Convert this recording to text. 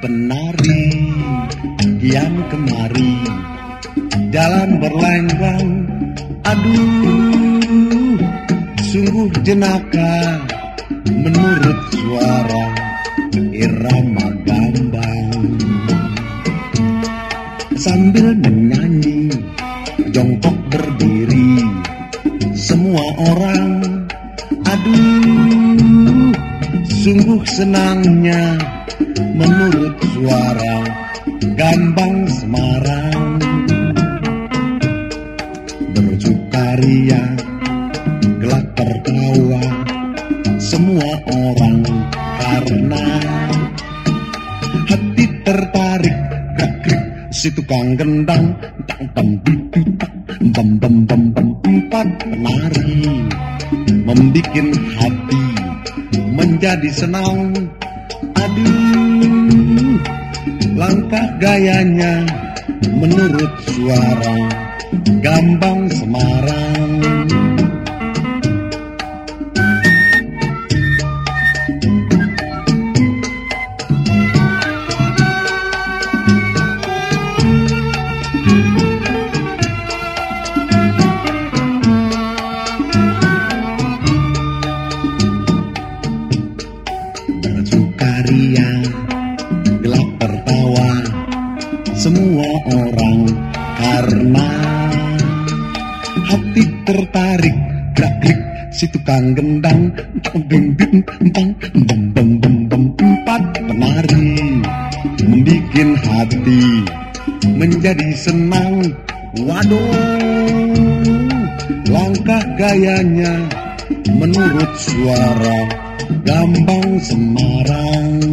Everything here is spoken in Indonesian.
penari kian kemari jalan berlenggang. Aduh sungguh jenaka menurut suara irama gambang. Sambil menyanyi jongkok berdiri semua orang. Aduh sungguh senangnya menurut suara gambang Semarang. Bersukaria gelak tertawa semua orang karena hati tertarik. Gerak si tukang gendang tang bam bam bam bam bam empat penari. Membikin hati menjadi senang langkah gayanya menurut suara gambang Semarang. Bersukaria semua orang. Karena hati tertarik gerak klik si tukang gendang bim bim bang bam bam bam bam empat penari. Membikin hati menjadi senang. Waduh langkah gayanya menurut suara gambang Semarang